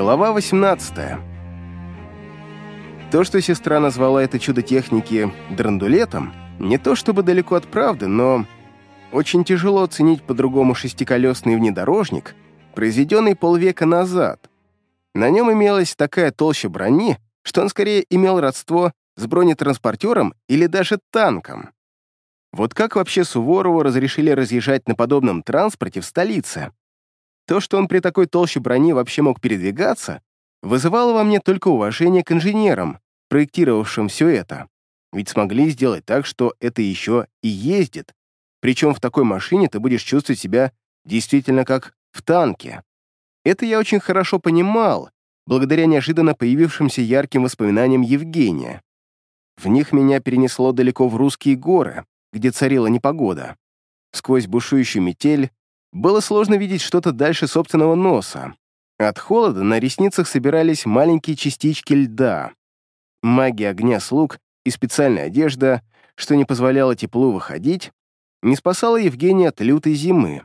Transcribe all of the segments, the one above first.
Глава 18. То, что сестра назвала это чудо техники драндулетом, не то чтобы далеко от правды, но очень тяжело оценить по-другому шестиколесный внедорожник, произведенный полвека назад. На нем имелась такая толща брони, что он скорее имел родство с бронетранспортером или даже танком. Вот как вообще Суворову разрешили разъезжать на подобном транспорте в столице? То, что он при такой толще брони вообще мог передвигаться, вызывало во мне только уважение к инженерам, проектировавшим все это. Ведь смогли сделать так, что это еще и ездит. Причем в такой машине ты будешь чувствовать себя действительно как в танке. Это я очень хорошо понимал, благодаря неожиданно появившимся ярким воспоминаниям Евгения. В них меня перенесло далеко в русские горы, где царила непогода. Сквозь бушующую метель было сложно видеть что-то дальше собственного носа. От холода на ресницах собирались маленькие частички льда. Магия огня слуг и специальная одежда, что не позволяло теплу выходить, не спасала Евгения от лютой зимы.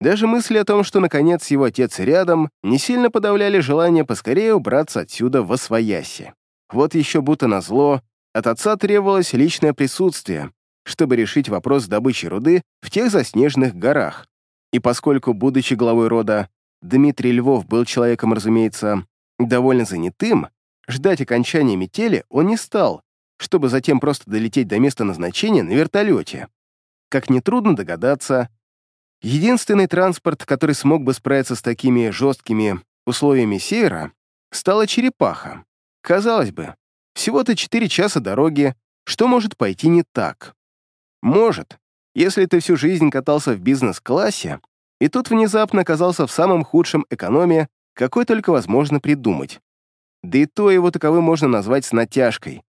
Даже мысли о том, что, наконец, его отец рядом, не сильно подавляли желание поскорее убраться отсюда во свояси. Вот еще будто назло, от отца требовалось личное присутствие, чтобы решить вопрос добычи руды в тех заснеженных горах. И поскольку, будучи главой рода, Дмитрий Львов был человеком, разумеется, довольно занятым, ждать окончания метели он не стал, чтобы затем просто долететь до места назначения на вертолете. Как нетрудно догадаться, единственный транспорт, который смог бы справиться с такими жесткими условиями севера, стала черепаха. Казалось бы, всего-то 4 часа дороги, что может пойти не так? Может, если ты всю жизнь катался в бизнес-классе, и тут внезапно оказался в самом худшем экономе, какой только возможно придумать. Да и то его таковым можно назвать с натяжкой.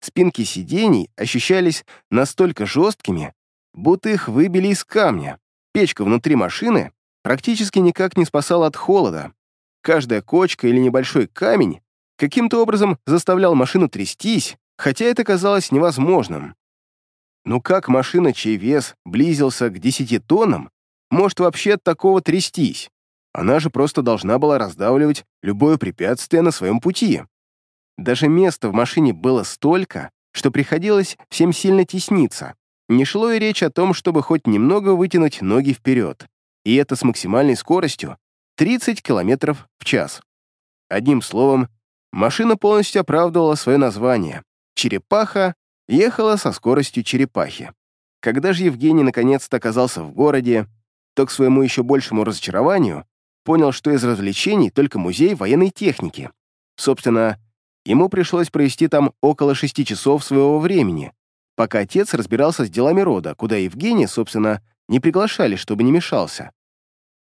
Спинки сидений ощущались настолько жесткими, будто их выбили из камня. Печка внутри машины практически никак не спасала от холода. Каждая кочка или небольшой камень каким-то образом заставлял машину трястись, хотя это казалось невозможным. Ну как машина, чей вес близился к 10 тоннам, может вообще от такого трястись? Она же просто должна была раздавливать любое препятствие на своем пути. Даже места в машине было столько, что приходилось всем сильно тесниться. Не шло и речь о том, чтобы хоть немного вытянуть ноги вперед. И это с максимальной скоростью 30 км в час. Одним словом, машина полностью оправдывала свое название. Черепаха ехала со скоростью черепахи. Когда же Евгений наконец-то оказался в городе, то к своему еще большему разочарованию понял, что из развлечений только музей военной техники. Собственно, ему пришлось провести там около шести часов своего времени, пока отец разбирался с делами рода, куда Евгения, собственно, не приглашали, чтобы не мешался.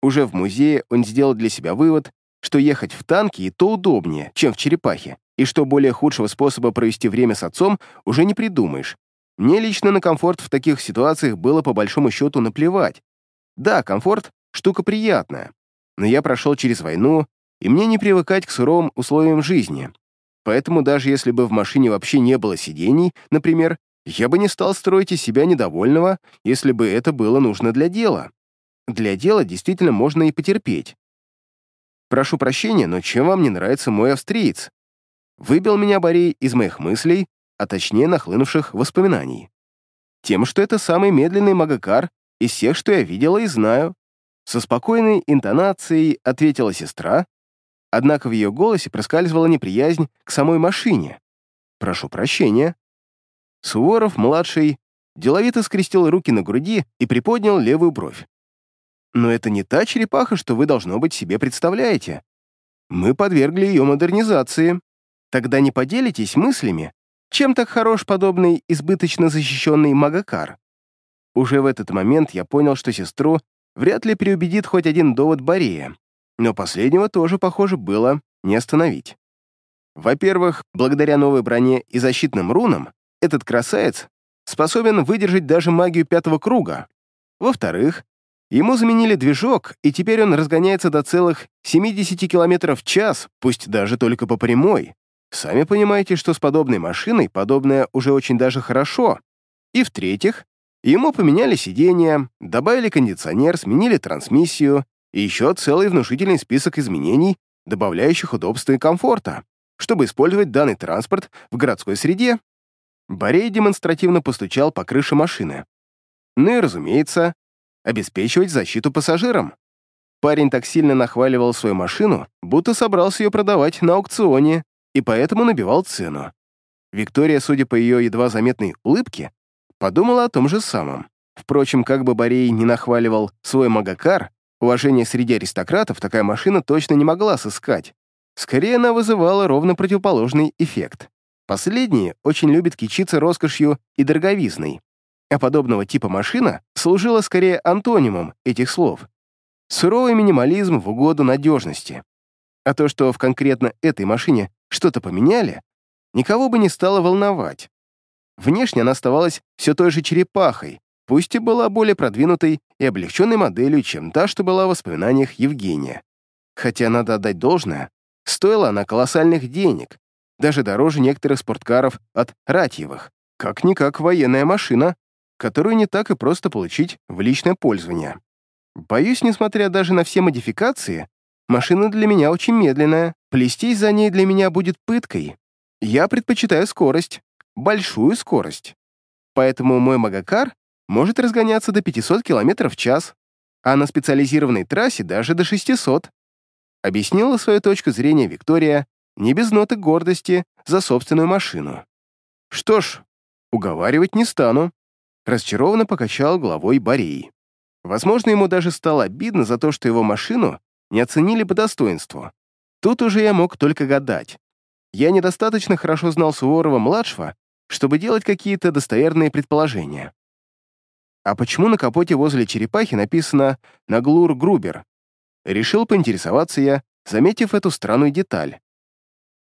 Уже в музее он сделал для себя вывод, что ехать в танке и то удобнее, чем в черепахе, и что более худшего способа провести время с отцом уже не придумаешь. Мне лично на комфорт в таких ситуациях было по большому счету наплевать. Да, комфорт — штука приятная, но я прошел через войну, и мне не привыкать к суровым условиям жизни. Поэтому даже если бы в машине вообще не было сидений, например, я бы не стал строить из себя недовольного, если бы это было нужно для дела. Для дела действительно можно и потерпеть. Прошу прощения, но чем вам не нравится мой австриец? Выбил меня Борей из моих мыслей, а точнее нахлынувших воспоминаний. Тем, что это самый медленный магакар из всех, что я видела и знаю. Со спокойной интонацией ответила сестра, однако в ее голосе проскальзывала неприязнь к самой машине. «Прошу прощения». Суворов-младший деловито скрестил руки на груди и приподнял левую бровь. «Но это не та черепаха, что вы, должно быть, себе представляете. Мы подвергли ее модернизации. Тогда не поделитесь мыслями, чем так хорош подобный избыточно защищенный Магакар? Уже в этот момент я понял, что сестру вряд ли переубедит хоть один довод Борея, но последнего тоже, похоже, было не остановить. Во-первых, благодаря новой броне и защитным рунам, этот красавец способен выдержать даже магию пятого круга. Во-вторых, ему заменили движок, и теперь он разгоняется до целых 70 км в час, пусть даже только по прямой. Сами понимаете, что с подобной машиной подобное уже очень даже хорошо. И в-третьих, ему поменяли сиденья, добавили кондиционер, сменили трансмиссию и еще целый внушительный список изменений, добавляющих удобства и комфорта, чтобы использовать данный транспорт в городской среде. Борей демонстративно постучал по крыше машины. Ну и, разумеется, обеспечивать защиту пассажирам. Парень так сильно нахваливал свою машину, будто собрался ее продавать на аукционе, и поэтому набивал цену. Виктория, судя по ее едва заметной улыбке, подумала о том же самом. Впрочем, как бы Борей не нахваливал свой Магакар, уважение среди аристократов такая машина точно не могла сыскать. Скорее, она вызывала ровно противоположный эффект. Последние очень любят кичиться роскошью и дороговизной, а подобного типа машина служила скорее антонимом этих слов. Суровый минимализм в угоду надежности. А то, что в конкретно этой машине что-то поменяли, никого бы не стало волновать. Внешне она оставалась все той же черепахой, пусть и была более продвинутой и облегченной моделью, чем та, что была в воспоминаниях Евгения. Хотя, надо отдать должное, стоила она колоссальных денег, даже дороже некоторых спорткаров от Ратьевых. Как-никак военная машина, которую не так и просто получить в личное пользование. Боюсь, несмотря даже на все модификации, машина для меня очень медленная, плестись за ней для меня будет пыткой. Я предпочитаю скорость, большую скорость. Поэтому мой Магакар может разгоняться до 500 км в час, а на специализированной трассе даже до 600. Объяснила свою точку зрения Виктория не без ноты гордости за собственную машину. Что ж, уговаривать не стану. Разочарованно покачал головой Борей. Возможно, ему даже стало обидно за то, что его машину не оценили по достоинству. Тут уже я мог только гадать. Я недостаточно хорошо знал Суворова-младшего, чтобы делать какие-то достоверные предположения. А почему на капоте возле черепахи написано «Наглур Грубер»? Решил поинтересоваться я, заметив эту странную деталь.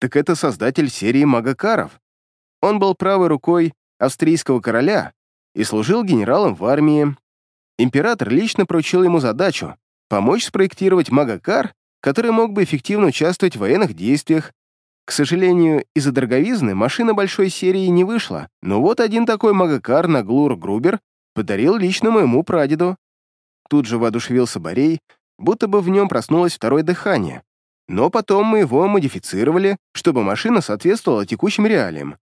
Так это создатель серии Магакаров. Он был правой рукой австрийского короля и служил генералом в армии. Император лично поручил ему задачу помочь спроектировать Магакар, который мог бы эффективно участвовать в военных действиях к сожалению, из-за дороговизны машина большой серии не вышла, но вот один такой магакар на Глур Грубер подарил лично моему прадеду. Тут же воодушевился Борей, будто бы в нем проснулось второе дыхание. Но потом мы его модифицировали, чтобы машина соответствовала текущим реалиям.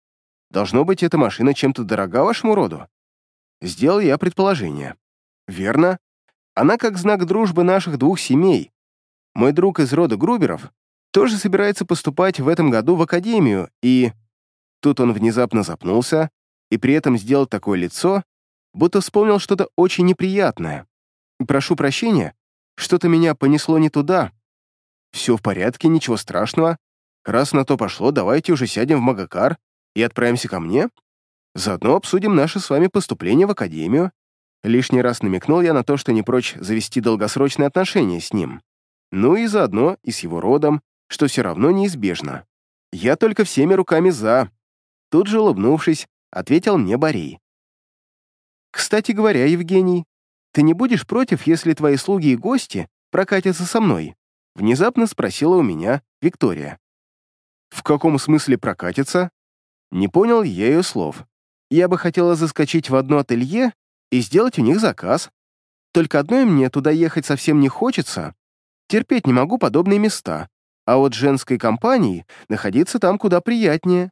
Должно быть, эта машина чем-то дорога вашему роду. Сделал я предположение. Верно. Она как знак дружбы наших двух семей. Мой друг из рода Груберов тоже собирается поступать в этом году в академию, и...» Тут он внезапно запнулся и при этом сделал такое лицо, будто вспомнил что-то очень неприятное. «Прошу прощения, что-то меня понесло не туда. Все в порядке, ничего страшного. Раз на то пошло, давайте уже сядем в Магакар и отправимся ко мне. Заодно обсудим наше с вами поступление в академию». Лишний раз намекнул я на то, что не прочь завести долгосрочные отношения с ним. Ну и заодно и с его родом, что все равно неизбежно. Я только всеми руками за. Тут же, улыбнувшись, ответил мне Борей. «Кстати говоря, Евгений, ты не будешь против, если твои слуги и гости прокатятся со мной?» Внезапно спросила у меня Виктория. «В каком смысле прокатиться?» Не понял я ее слов. Я бы хотела заскочить в одно ателье и сделать у них заказ. Только одной мне туда ехать совсем не хочется. Терпеть не могу подобные места а вот женской компании находиться там куда приятнее.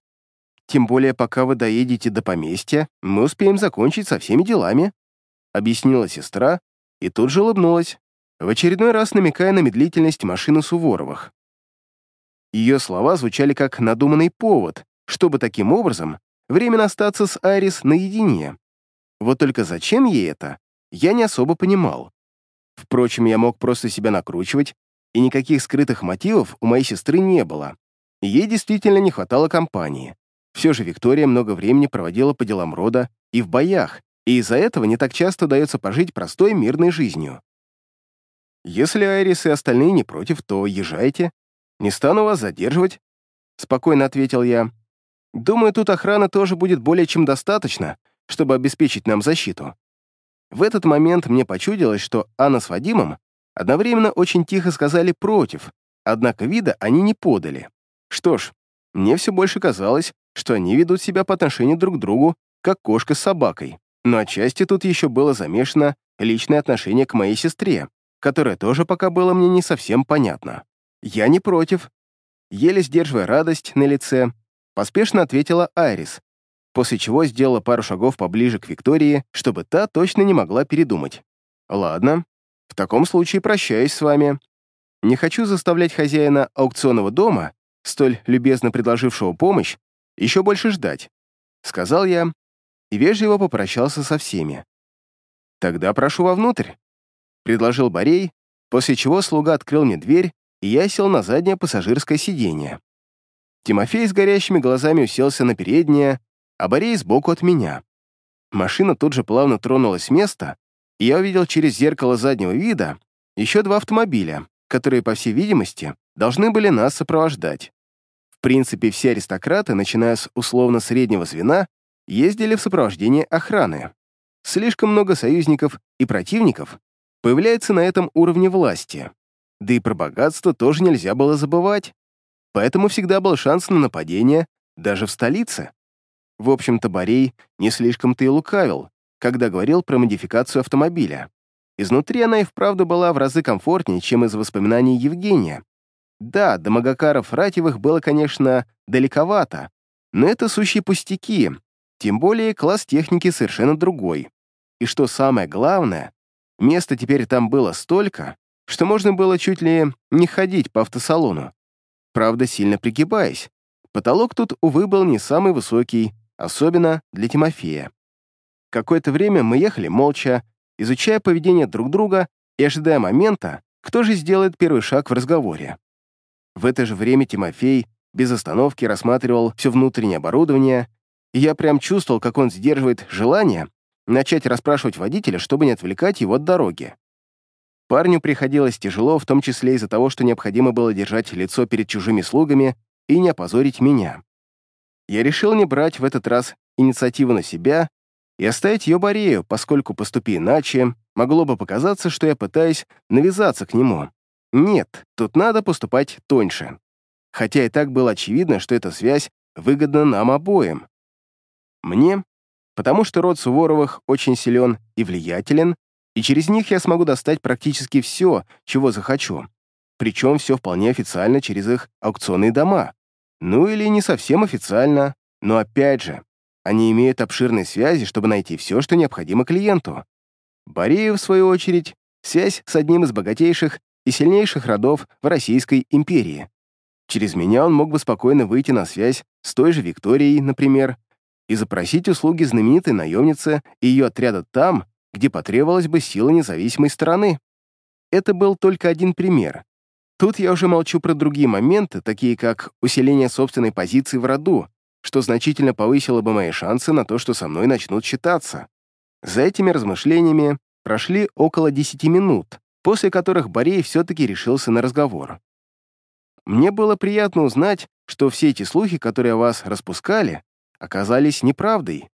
Тем более, пока вы доедете до поместья, мы успеем закончить со всеми делами», — объяснила сестра и тут же улыбнулась, в очередной раз намекая на медлительность машины Суворовых. Ее слова звучали как надуманный повод, чтобы таким образом временно остаться с Айрис наедине. Вот только зачем ей это, я не особо понимал. Впрочем, я мог просто себя накручивать и никаких скрытых мотивов у моей сестры не было. Ей действительно не хватало компании. Все же Виктория много времени проводила по делам рода и в боях, и из-за этого не так часто удается пожить простой мирной жизнью. Если Айрис и остальные не против, то езжайте. Не стану вас задерживать, — спокойно ответил я. Думаю, тут охраны тоже будет более чем достаточно, чтобы обеспечить нам защиту. В этот момент мне почудилось, что Анна с Вадимом одновременно очень тихо сказали «против», однако вида они не подали. Что ж, мне все больше казалось, что они ведут себя по отношению друг к другу, как кошка с собакой. Но отчасти тут еще было замешано личное отношение к моей сестре, которое тоже пока было мне не совсем понятно. «Я не против», — еле сдерживая радость на лице, поспешно ответила Айрис, после чего сделала пару шагов поближе к Виктории, чтобы та точно не могла передумать. «Ладно, в таком случае прощаюсь с вами. Не хочу заставлять хозяина аукционного дома, столь любезно предложившего помощь, еще больше ждать», — сказал я и вежливо попрощался со всеми. «Тогда прошу вовнутрь», — предложил Борей, после чего слуга открыл мне дверь, и я сел на заднее пассажирское сиденье. Тимофей с горящими глазами уселся на переднее, а Борей сбоку от меня. Машина тут же плавно тронулась с места, и я увидел через зеркало заднего вида еще два автомобиля, которые, по всей видимости, должны были нас сопровождать. В принципе, все аристократы, начиная с условно среднего звена, ездили в сопровождении охраны. Слишком много союзников и противников появляется на этом уровне власти. Да и про богатство тоже нельзя было забывать. Поэтому всегда был шанс на нападение даже в столице. В общем-то, Борей не слишком-то и лукавил, когда говорил про модификацию автомобиля. Изнутри она и вправду была в разы комфортнее, чем из воспоминаний Евгения. Да, до Магакаров Ратьевых было, конечно, далековато, но это сущие пустяки, тем более класс техники совершенно другой. И что самое главное, места теперь там было столько, что можно было чуть ли не ходить по автосалону. Правда, сильно пригибаясь. Потолок тут, увы, был не самый высокий, особенно для Тимофея. Какое-то время мы ехали молча, изучая поведение друг друга и ожидая момента, кто же сделает первый шаг в разговоре. В это же время Тимофей без остановки рассматривал все внутреннее оборудование, и я прям чувствовал, как он сдерживает желание начать расспрашивать водителя, чтобы не отвлекать его от дороги. Парню приходилось тяжело, в том числе из-за того, что необходимо было держать лицо перед чужими слугами и не опозорить меня. Я решил не брать в этот раз инициативу на себя и оставить ее Борею, поскольку, поступи иначе, могло бы показаться, что я пытаюсь навязаться к нему. Нет, тут надо поступать тоньше. Хотя и так было очевидно, что эта связь выгодна нам обоим. Мне, потому что род Суворовых очень силен и влиятелен, и через них я смогу достать практически все, чего захочу. Причем все вполне официально через их аукционные дома. Ну или не совсем официально, но опять же, они имеют обширные связи, чтобы найти все, что необходимо клиенту. Борею, в свою очередь, связь с одним из богатейших и сильнейших родов в Российской империи. Через меня он мог бы спокойно выйти на связь с той же Викторией, например, и запросить услуги знаменитой наемницы и ее отряда там, где потребовалась бы сила независимой стороны. Это был только один пример. Тут я уже молчу про другие моменты, такие как усиление собственной позиции в роду, что значительно повысило бы мои шансы на то, что со мной начнут считаться. За этими размышлениями прошли около 10 минут, после которых Борей все-таки решился на разговор. Мне было приятно узнать, что все эти слухи, которые о вас распускали, оказались неправдой.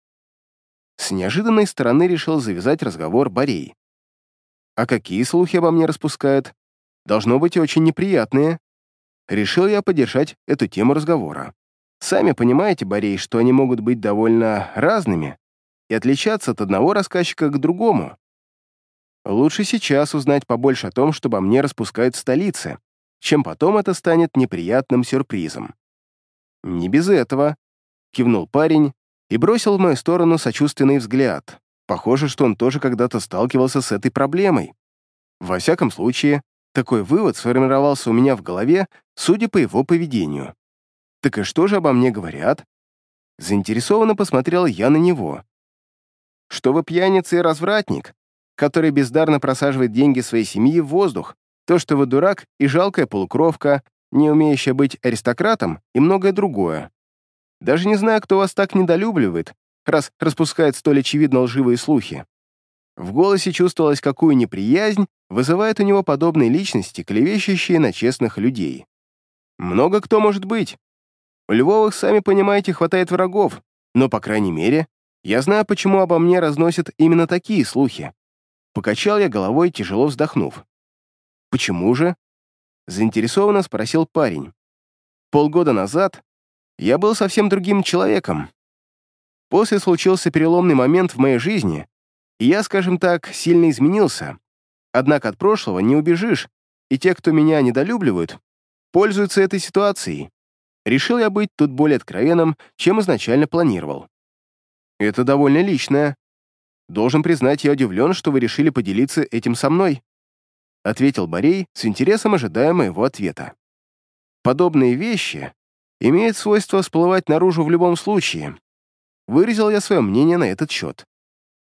С неожиданной стороны решил завязать разговор Борей. «А какие слухи обо мне распускают? Должно быть очень неприятные». Решил я поддержать эту тему разговора. Сами понимаете, Борей, что они могут быть довольно разными и отличаться от одного рассказчика к другому. Лучше сейчас узнать побольше о том, что обо мне распускают в столице, чем потом это станет неприятным сюрпризом. Не без этого, кивнул парень и бросил в мою сторону сочувственный взгляд. Похоже, что он тоже когда-то сталкивался с этой проблемой. Во всяком случае, такой вывод сформировался у меня в голове, судя по его поведению. Так и что же обо мне говорят? Заинтересованно посмотрел я на него. Что вы пьяница и развратник, который бездарно просаживает деньги своей семьи в воздух, то, что вы дурак и жалкая полукровка, не умеющая быть аристократом и многое другое. Даже не знаю, кто вас так недолюбливает, раз распускает столь очевидно лживые слухи. В голосе чувствовалось, какую неприязнь вызывает у него подобные личности, клевещущие на честных людей. Много кто может быть, у Львовых, сами понимаете, хватает врагов, но, по крайней мере, я знаю, почему обо мне разносят именно такие слухи. Покачал я головой, тяжело вздохнув. «Почему же?» — заинтересованно спросил парень. «Полгода назад я был совсем другим человеком. После случился переломный момент в моей жизни, и я, скажем так, сильно изменился. Однако от прошлого не убежишь, и те, кто меня недолюбливают, пользуются этой ситуацией. Решил я быть тут более откровенным, чем изначально планировал. Это довольно личное. Должен признать, я удивлен, что вы решили поделиться этим со мной, ответил Борей, с интересом ожидая моего ответа. Подобные вещи имеют свойство всплывать наружу в любом случае. Выразил я свое мнение на этот счет.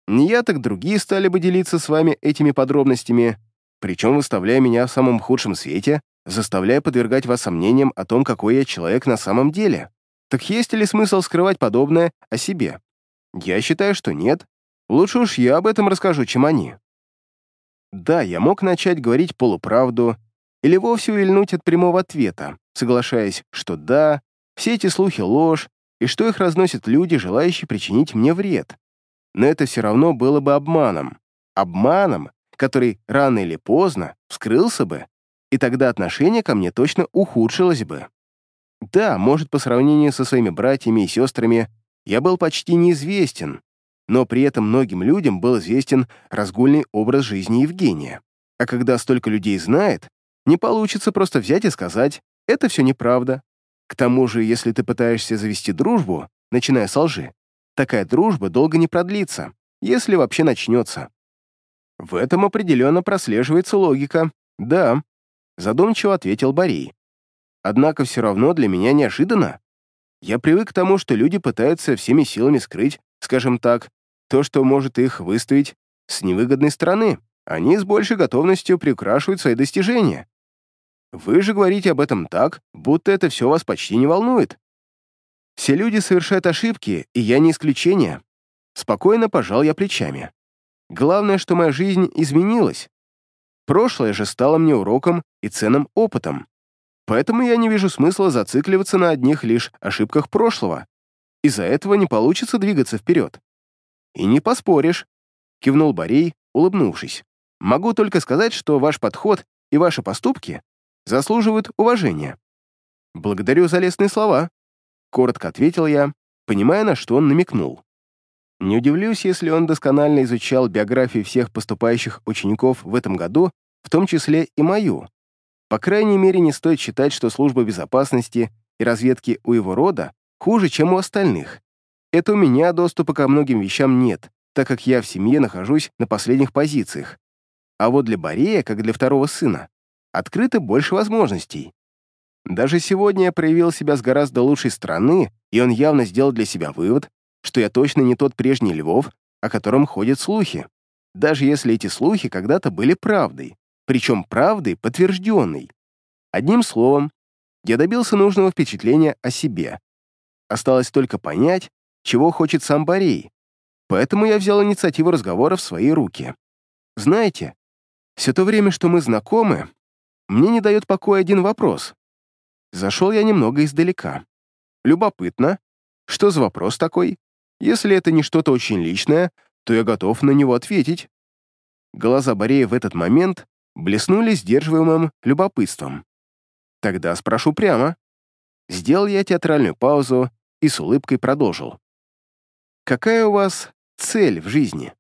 Не я, так другие стали бы делиться с вами этими подробностями, причем выставляя меня в самом худшем свете, заставляя подвергать вас сомнениям о том, какой я человек на самом деле. Так есть ли смысл скрывать подобное о себе? Я считаю, что нет. Лучше уж я об этом расскажу, чем они. Да, я мог начать говорить полуправду или вовсе увильнуть от прямого ответа, соглашаясь, что да, все эти слухи — ложь, и что их разносят люди, желающие причинить мне вред но это все равно было бы обманом. Обманом, который рано или поздно вскрылся бы, и тогда отношение ко мне точно ухудшилось бы. Да, может, по сравнению со своими братьями и сестрами я был почти неизвестен, но при этом многим людям был известен разгульный образ жизни Евгения. А когда столько людей знает, не получится просто взять и сказать «это все неправда». К тому же, если ты пытаешься завести дружбу, начиная с лжи, такая дружба долго не продлится, если вообще начнется. В этом определенно прослеживается логика. Да, задумчиво ответил Борей. Однако все равно для меня неожиданно. Я привык к тому, что люди пытаются всеми силами скрыть, скажем так, то, что может их выставить с невыгодной стороны. Они с большей готовностью приукрашивают свои достижения. Вы же говорите об этом так, будто это все вас почти не волнует. Все люди совершают ошибки, и я не исключение. Спокойно пожал я плечами. Главное, что моя жизнь изменилась. Прошлое же стало мне уроком и ценным опытом. Поэтому я не вижу смысла зацикливаться на одних лишь ошибках прошлого. Из-за этого не получится двигаться вперед. И не поспоришь, кивнул Борей, улыбнувшись. Могу только сказать, что ваш подход и ваши поступки заслуживают уважения. Благодарю за лестные слова. Коротко ответил я, понимая, на что он намекнул. Не удивлюсь, если он досконально изучал биографии всех поступающих учеников в этом году, в том числе и мою. По крайней мере, не стоит считать, что служба безопасности и разведки у его рода хуже, чем у остальных. Это у меня доступа ко многим вещам нет, так как я в семье нахожусь на последних позициях. А вот для Борея, как для второго сына, открыто больше возможностей. Даже сегодня я проявил себя с гораздо лучшей стороны, и он явно сделал для себя вывод, что я точно не тот прежний Львов, о котором ходят слухи. Даже если эти слухи когда-то были правдой, причем правдой подтвержденной. Одним словом, я добился нужного впечатления о себе. Осталось только понять, чего хочет сам Борей, поэтому я взял инициативу разговора в свои руки. Знаете, все то время, что мы знакомы, мне не дает покоя один вопрос. Зашел я немного издалека. Любопытно. Что за вопрос такой? Если это не что-то очень личное, то я готов на него ответить. Глаза Борея в этот момент блеснули сдерживаемым любопытством. Тогда спрошу прямо. Сделал я театральную паузу и с улыбкой продолжил. «Какая у вас цель в жизни?»